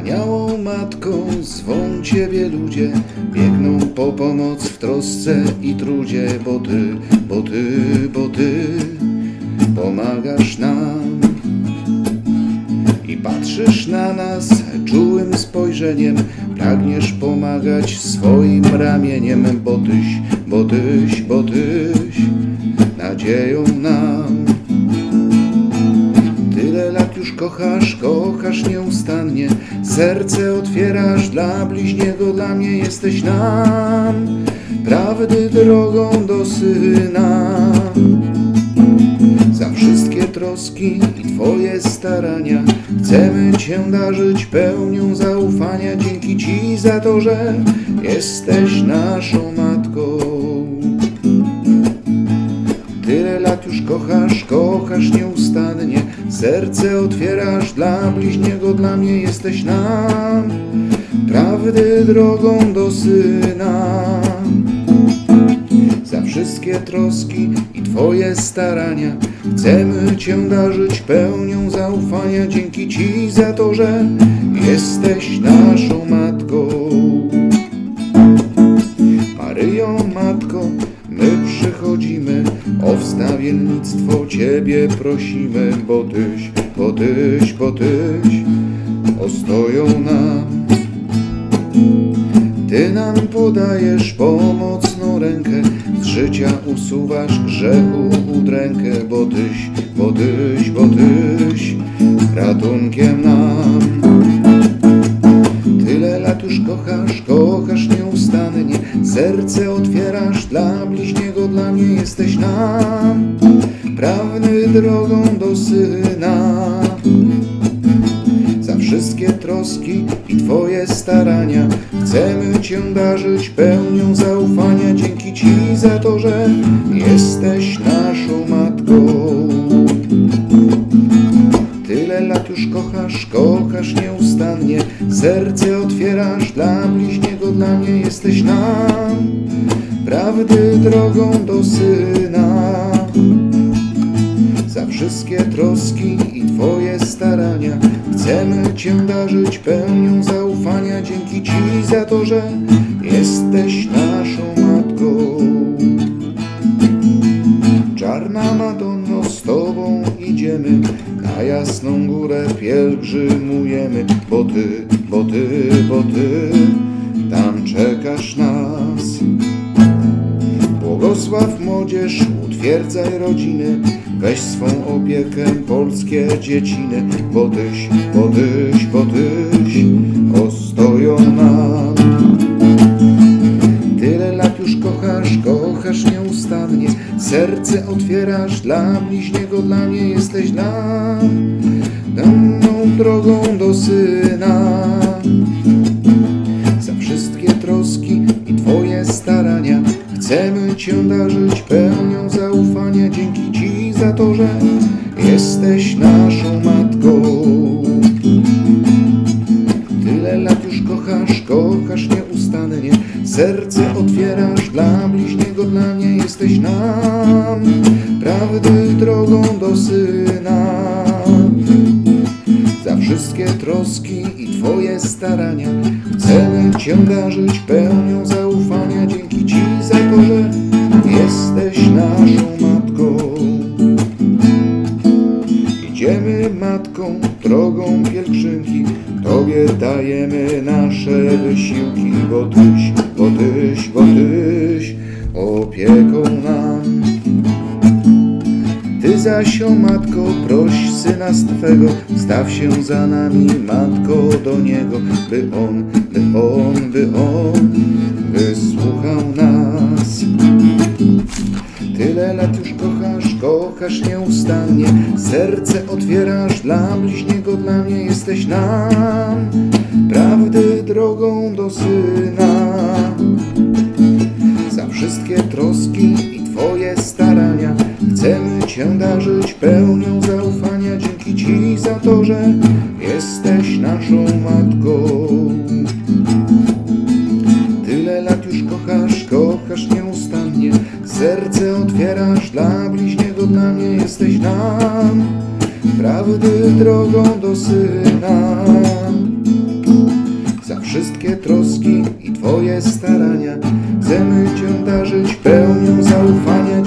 Wspaniałą matką zwą Ciebie ludzie, biegną po pomoc w trosce i trudzie, bo Ty, bo Ty, bo Ty pomagasz nam. I patrzysz na nas czułym spojrzeniem, pragniesz pomagać swoim ramieniem, bo Tyś, bo Tyś, bo Tyś nadzieją nam. Kochasz, kochasz nieustannie. Serce otwierasz dla bliźniego, dla mnie jesteś nam. Prawdy drogą do syna. Za wszystkie troski i Twoje starania Chcemy Cię darzyć pełnią zaufania. Dzięki Ci za to, że jesteś naszą matką. Tyle lat już kochasz, kochasz nieustannie Serce otwierasz dla bliźniego, dla mnie jesteś nam. Prawdy drogą do syna. Za wszystkie troski i Twoje starania Chcemy Cię darzyć pełnią zaufania. Dzięki Ci za to, że jesteś naszą matką Ciebie prosimy, bo Tyś, bo Tyś, bo Tyś ostoją nam. Ty nam podajesz pomocną rękę, z życia usuwasz grzechu udrękę, bo Tyś, bo Tyś, bo Tyś ratunkiem nam. Tyle lat już kochasz, kochasz nieustannie Serce otwierasz dla bliźniego, dla mnie jesteś nam Prawny drogą do syna. Za wszystkie troski i Twoje starania Chcemy Cię darzyć pełnią zaufania. Dzięki Ci za to, że jesteś naszą matką. Tyle lat już kochasz, kochasz nieustannie. Serce otwierasz dla bliźniego, dla mnie jesteś nam. Prawdy drogą do syna wszystkie troski i Twoje starania. Chcemy Cię darzyć pełnią zaufania. Dzięki Ci za to, że jesteś naszą matką. Czarna Madonno, z Tobą idziemy, na jasną górę pielgrzymujemy, bo Ty, bo Ty, bo Ty, tam czekasz nas. Błogosław młodzież, utwierdzaj rodziny, weź swą opiekę polskie dzieciny, Tyś, bo Tyś ostoją nam. Tyle lat już kochasz, kochasz nieustannie. Serce otwierasz dla bliźniego, dla mnie jesteś nam. Daną drogą do syna. Za wszystkie troski i Twoje starania Chcemy Cię darzyć pełnią Że jesteś naszą matką. Tyle lat już kochasz, kochasz nieustannie. Serce otwierasz dla bliźniego, dla mnie jesteś nam. Prawdy drogą do syna. Za wszystkie troski i Twoje starania Chcemy Cię darzyć pełnią zaufania. Dzięki Ci za to, że Idziemy matką drogą pielgrzymki, Tobie dajemy nasze wysiłki, bo Tyś, bo Tyś, bo Tyś opieką nam. Ty zaś, o Matko, proś Syna swego, staw się za nami, Matko, do Niego, by On, by On, by On kochasz nieustannie. Serce otwierasz dla bliźniego, dla mnie jesteś nam. Prawdy drogą do syna. Za wszystkie troski i Twoje starania Chcemy Cię darzyć pełnią zaufania. Dzięki Ci za to, że jesteś naszą matką gdy drogą do syna. Za wszystkie troski i Twoje starania chcemy Cię darzyć pełnią zaufania.